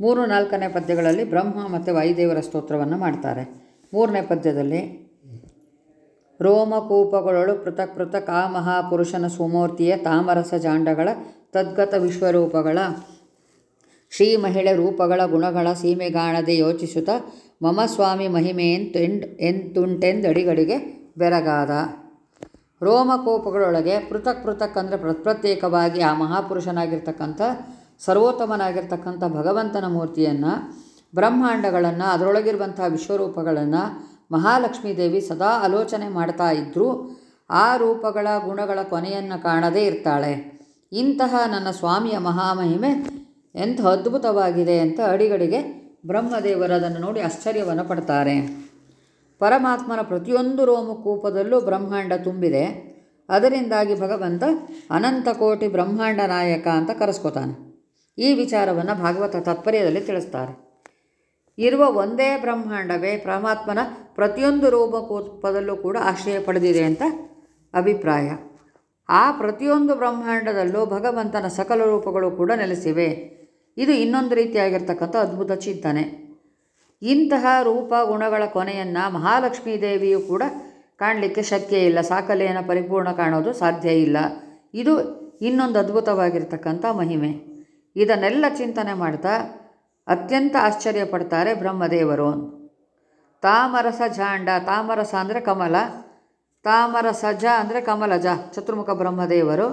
ಮೂರು ನಾಲ್ಕನೇ ಪದ್ಯಗಳಲ್ಲಿ ಬ್ರಹ್ಮ ಮತ್ತು ವಾಯುದೇವರ ಸ್ತೋತ್ರವನ್ನು ಮಾಡ್ತಾರೆ. ಮೂರನೇ ಪದ್ಯದಲ್ಲಿ, ರೋಮಕೂಪಗಳೊಳು ಪೃಥಕ್ ಪೃಥಕ್ ಆ ಮಹಾಪುರುಷನ ಸುಮೂರ್ತಿಯ ತಾಮರಸ ಜಾಂಡಗಳ ತದ್ಗತ ವಿಶ್ವರೂಪಗಳ ಶ್ರೀ ಮಹಿಳೆ ರೂಪಗಳ ಗುಣಗಳ ಸೀಮೆಗಾಣದೆ ಯೋಚಿಸುತ್ತ ಮಮ ಸ್ವಾಮಿ ಮಹಿಮೆ ಎಂತೆಂಡ್ ಎಂತುಂಟೆಂದಡಿಗಡಿಗೆ ಬೆರಗಾದ. ರೋಮಕೋಪಗಳೊಳಗೆ ಪೃಥಕ್ ಪೃಥಕ್ ಅಂದರೆ ಪ್ರತ್ಯೇಕವಾಗಿ ಆ ಮಹಾಪುರುಷನಾಗಿರ್ತಕ್ಕಂಥ ಸರ್ವೋತ್ತಮನಾಗಿರ್ತಕ್ಕಂಥ ಭಗವಂತನ ಮೂರ್ತಿಯನ್ನು, ಬ್ರಹ್ಮಾಂಡಗಳನ್ನು, ಅದರೊಳಗಿರುವಂಥ ವಿಶ್ವರೂಪಗಳನ್ನು ಮಹಾಲಕ್ಷ್ಮೀ ದೇವಿ ಸದಾ ಆಲೋಚನೆ ಮಾಡ್ತಾ ಇದ್ದರೂ ಆ ರೂಪಗಳ ಗುಣಗಳ ಕೊನೆಯನ್ನು ಕಾಣದೇ ಇರ್ತಾಳೆ. ಇಂತಹ ನನ್ನ ಸ್ವಾಮಿಯ ಮಹಾಮಹಿಮೆ ಎಂಥ ಅದ್ಭುತವಾಗಿದೆ ಅಂತ ಅಡಿಗಡಿಗೆ ಬ್ರಹ್ಮದೇವರು ಅದನ್ನು ನೋಡಿ ಆಶ್ಚರ್ಯವನ್ನು ಪಡ್ತಾರೆ. ಪರಮಾತ್ಮನ ಪ್ರತಿಯೊಂದು ರೋಮಕೂಪದಲ್ಲೂ ಬ್ರಹ್ಮಾಂಡ ತುಂಬಿದೆ. ಅದರಿಂದಾಗಿ ಭಗವಂತ ಅನಂತ ಕೋಟಿ ಬ್ರಹ್ಮಾಂಡ ನಾಯಕ ಅಂತ ಕರೆಸ್ಕೋತಾನೆ. ಈ ವಿಚಾರವನ್ನು ಭಾಗವತ ತಾತ್ಪರ್ಯದಲ್ಲಿ ತಿಳಿಸ್ತಾರೆ. ಇರುವ ಒಂದೇ ಬ್ರಹ್ಮಾಂಡವೇ ಪರಮಾತ್ಮನ ಪ್ರತಿಯೊಂದು ರೂಪಕೋತ್ಪದಲ್ಲೂ ಕೂಡ ಆಶ್ರಯ ಪಡೆದಿದೆ ಅಂತ ಅಭಿಪ್ರಾಯ. ಆ ಪ್ರತಿಯೊಂದು ಬ್ರಹ್ಮಾಂಡದಲ್ಲೂ ಭಗವಂತನ ಸಕಲ ರೂಪಗಳು ಕೂಡ ನೆಲೆಸಿವೆ. ಇದು ಇನ್ನೊಂದು ರೀತಿಯಾಗಿರ್ತಕ್ಕಂಥ ಅದ್ಭುತ ಚಿಂತನೆ. ಇಂತಹ ರೂಪ ಗುಣಗಳ ಕೊನೆಯನ್ನು ಮಹಾಲಕ್ಷ್ಮೀ ದೇವಿಯು ಕೂಡ ಕಾಣಲಿಕ್ಕೆ ಶಕ್ಯ ಇಲ್ಲ ಸಾಕಲೆಯನ್ನು ಪರಿಪೂರ್ಣ ಕಾಣೋದು ಸಾಧ್ಯ ಇಲ್ಲ. ಇದು ಇನ್ನೊಂದು ಅದ್ಭುತವಾಗಿರ್ತಕ್ಕಂಥ ಮಹಿಮೆ. ಇದನ್ನೆಲ್ಲ ಚಿಂತನೆ ಮಾಡ್ತಾ ಅತ್ಯಂತ ಆಶ್ಚರ್ಯ ಪಡ್ತಾರೆ ಬ್ರಹ್ಮದೇವರು. ತಾಮರಸ ಜಾಂಡ, ತಾಮರಸ ಅಂದರೆ ಕಮಲ ತಾಮರಸಜ ಅಂದರೆ ಕಮಲಜ ಚತುರ್ಮುಖ ಬ್ರಹ್ಮದೇವರು.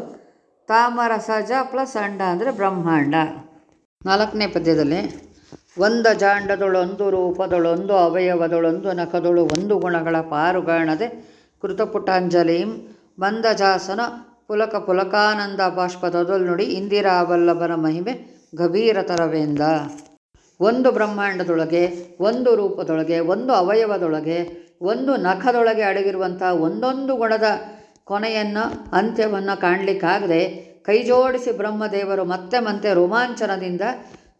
ತಾಮರಸಜ ಪ್ಲಸ್ ಅಂಡ ಅಂದರೆ ಬ್ರಹ್ಮಾಂಡ. ನಾಲ್ಕನೇ ಪದ್ಯದಲ್ಲಿ, ಒಂದ ಜಾಂಡದೊಳೊಂದು ರೂಪದೊಳೊಂದು ಅವಯವದೊಳೊಂದು ನಖದೊಳು ಒಂದು ಗುಣಗಳ ಪಾರುಗಾಣದೆ ಕೃತಪುಟಾಂಜಲಿಂ ಮಂದಜಾಸನ ಪುಲಕ ಪುಲಕಾನಂದ ಬಾಷ್ಪದದಲ್ಲಿ ನೋಡಿ ಇಂದಿರಾ ವಲ್ಲಭನ ಮಹಿಮೆ ಗಭೀರತರವೆಂದ ಒಂದು ಬ್ರಹ್ಮಾಂಡದೊಳಗೆ, ಒಂದು ರೂಪದೊಳಗೆ, ಒಂದು ಅವಯವದೊಳಗೆ, ಒಂದು ನಖದೊಳಗೆ ಅಡಗಿರುವಂಥ ಒಂದೊಂದು ಗುಣದ ಕೊನೆಯನ್ನು, ಅಂತ್ಯವನ್ನು ಕಾಣಲಿಕ್ಕಾಗದೆ ಕೈಜೋಡಿಸಿ ಬ್ರಹ್ಮದೇವರು ಮತ್ತೆ ಮತ್ತೆ ರೋಮಾಂಚನದಿಂದ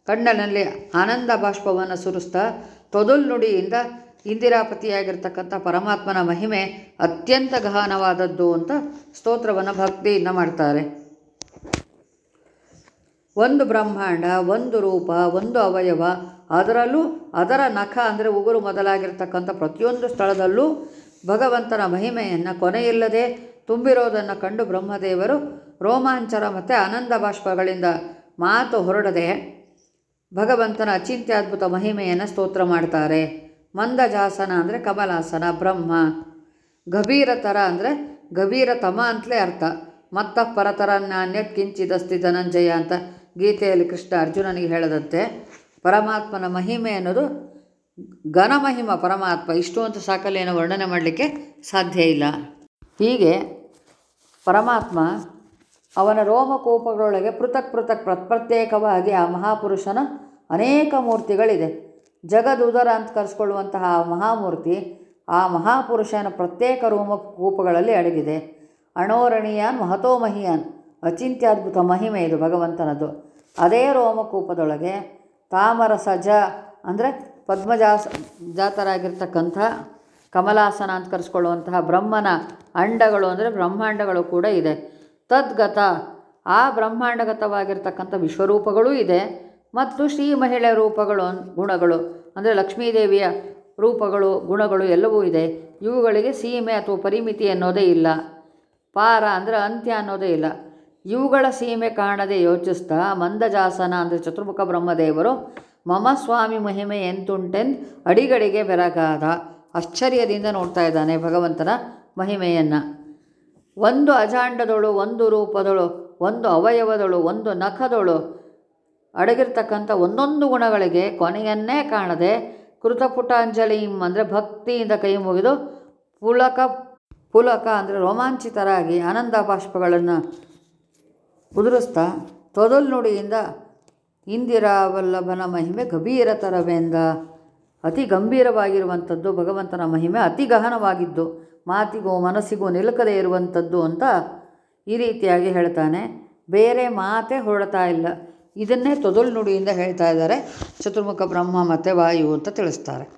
ಕಣ್ಣನಲ್ಲಿ ಆನಂದ ಬಾಷ್ಪವನ್ನು ಸುರಿಸ್ತಾ ತೊದಲ್ ನುಡಿಯಿಂದ ಇಂದಿರಾಪತಿಯಾಗಿರ್ತಕ್ಕಂಥ ಪರಮಾತ್ಮನ ಮಹಿಮೆ ಅತ್ಯಂತ ಗಹನವಾದದ್ದು ಅಂತ ಸ್ತೋತ್ರವನ್ನು ಭಕ್ತಿಯಿಂದ ಮಾಡ್ತಾರೆ. ಒಂದು ಬ್ರಹ್ಮಾಂಡ, ಒಂದು ರೂಪ, ಒಂದು ಅವಯವ, ಅದರಲ್ಲೂ ಅದರ ನಖ ಅಂದರೆ ಉಗುರು ಮೊದಲಾಗಿರ್ತಕ್ಕಂಥ ಪ್ರತಿಯೊಂದು ಸ್ಥಳದಲ್ಲೂ ಭಗವಂತನ ಮಹಿಮೆಯನ್ನು ಕೊನೆಯಿಲ್ಲದೆ ತುಂಬಿರೋದನ್ನು ಕಂಡು ಬ್ರಹ್ಮದೇವರು ರೋಮಾಂಚನ ಮತ್ತು ಆನಂದ ಬಾಷ್ಪಗಳಿಂದ ಮಾತು ಹೊರಡದೆ ಭಗವಂತನ ಅಚಿಂತ್ಯದ್ಭುತ ಮಹಿಮೆಯನ್ನು ಸ್ತೋತ್ರ ಮಾಡ್ತಾರೆ. ಮಂದಜಾಸನ ಅಂದರೆ ಕಮಲಾಸನ, ಬ್ರಹ್ಮ. ಗಭೀರತರ ಅಂದರೆ ಗಭೀರತಮ ಅಂತಲೇ ಅರ್ಥ. ಮತ್ತ ಪರತರ ನಾಣ್ಯ ಕಿಂಚಿದಸ್ತಿ ಧನಂಜಯ ಅಂತ ಗೀತೆಯಲ್ಲಿ ಕೃಷ್ಣ ಅರ್ಜುನನಿಗೆ ಹೇಳದಂತೆ. ಪರಮಾತ್ಮನ ಮಹಿಮೆ ಅನ್ನೋದು ಘನಮಹಿಮ ಪರಮಾತ್ಮ. ಇಷ್ಟು ಅಂತ ಸಾಕಲ್ಲೇನೋ ವರ್ಣನೆ ಮಾಡಲಿಕ್ಕೆ ಸಾಧ್ಯ ಇಲ್ಲ. ಹೀಗೆ ಪರಮಾತ್ಮ ಅವನ ರೋಮಕೋಪಗಳೊಳಗೆ ಪೃಥಕ್ ಪೃಥಕ್ ಪ್ರತ್ಯೇಕವಾಗಿ ಆ ಮಹಾಪುರುಷನ ಅನೇಕ ಮೂರ್ತಿಗಳಿದೆ. ಜಗದುದರ ಅಂತ ಕರೆಸ್ಕೊಳ್ಳುವಂತಹ ಮಹಾಮೂರ್ತಿ ಆ ಮಹಾಪುರುಷನ ಪ್ರತ್ಯೇಕ ರೋಮಕೂಪಗಳಲ್ಲಿ ಅಡಗಿದೆ. ಅಣೋರಣೀಯಾನ್, ಮಹತೋಮಹಿಯಾನ್, ಅಚಿಂತ್ಯದ್ಭುತ ಮಹಿಮೆ ಇದು ಭಗವಂತನದು. ಅದೇ ರೋಮಕೂಪದೊಳಗೆ ತಾಮರ ಸಜ ಅಂದರೆ ಪದ್ಮಜಾಸ ಜಾತರಾಗಿರ್ತಕ್ಕಂಥ ಕಮಲಾಸನ ಅಂತ ಕರೆಸ್ಕೊಳ್ಳುವಂತಹ ಬ್ರಹ್ಮನ ಅಂಡಗಳು ಅಂದರೆ ಬ್ರಹ್ಮಾಂಡಗಳು ಕೂಡ ಇದೆ. ತದ್ಗತ ಆ ಬ್ರಹ್ಮಾಂಡಗತವಾಗಿರ್ತಕ್ಕಂಥ ವಿಶ್ವರೂಪಗಳೂ ಇದೆ. ಮತ್ತು ಶ್ರೀ ಮಹಿಳೆ ರೂಪಗಳು ಗುಣಗಳು, ಅಂದರೆ ಲಕ್ಷ್ಮೀದೇವಿಯ ರೂಪಗಳು, ಗುಣಗಳು ಎಲ್ಲವೂ ಇದೆ. ಇವುಗಳಿಗೆ ಸೀಮೆ ಅಥವಾ ಪರಿಮಿತಿ ಅನ್ನೋದೇ ಇಲ್ಲ. ಪಾರ ಅಂದರೆ ಅಂತ್ಯ ಅನ್ನೋದೇ ಇಲ್ಲ. ಇವುಗಳ ಸೀಮೆ ಕಾಣದೆ ಯೋಚಿಸ್ತಾ ಮಂದಜಾಸನ ಅಂದರೆ ಚತುರ್ಮುಖ ಬ್ರಹ್ಮದೇವರು, ಮಮ ಸ್ವಾಮಿ ಮಹಿಮೆ ಎಂತುಂಟೆಂದು ಅಡಿಗಡಿಗೆ ಬೆರಗಾದ ಆಶ್ಚರ್ಯದಿಂದ ನೋಡ್ತಾ ಇದ್ದಾನೆ ಭಗವಂತನ ಮಹಿಮೆಯನ್ನು. ಒಂದು ಅಜಾಂಡದಳು, ಒಂದು ರೂಪದಳು, ಒಂದು ಅವಯವದಳು, ಒಂದು ನಖದಳು ಅಡಗಿರ್ತಕ್ಕಂಥ ಒಂದೊಂದು ಗುಣಗಳಿಗೆ ಕೊನೆಯನ್ನೇ ಕಾಣದೆ ಕೃತಪುಟಾಂಜಲಿಂ ಅಂದರೆ ಭಕ್ತಿಯಿಂದ ಕೈ ಮುಗಿದು ಪುಲಕ ಪುಲಕ ಅಂದರೆ ರೋಮಾಂಚಿತರಾಗಿ ಆನಂದ ಬಾಷ್ಪಗಳನ್ನು ಉದುರಿಸ್ತಾ ತೊದಲ್ ನುಡಿಯಿಂದ ಇಂದಿರಾವಲ್ಲಭನ ಮಹಿಮೆ ಗಭೀರತರವೆಂದ ಅತಿ ಗಂಭೀರವಾಗಿರುವಂಥದ್ದು ಭಗವಂತನ ಮಹಿಮೆ ಅತಿ ಗಹನವಾಗಿದ್ದು ಮಾತಿಗೂ ಮನಸ್ಸಿಗೂ ನಿಲುಕದೇ ಇರುವಂಥದ್ದು ಅಂತ ಈ ರೀತಿಯಾಗಿ ಹೇಳ್ತಾನೆ. ಬೇರೆ ಮಾತೇ ಹೊರಡ್ತಾ ಇಲ್ಲ. ಇದನ್ನೇ ತೊದಲು ನುಡಿಯಿಂದ ಹೇಳ್ತಾ ಇದ್ದಾರೆ. ಚತುರ್ಮುಖ ಬ್ರಹ್ಮ ಮತ್ತು ವಾಯು ಅಂತ ತಿಳಿಸ್ತಾರೆ.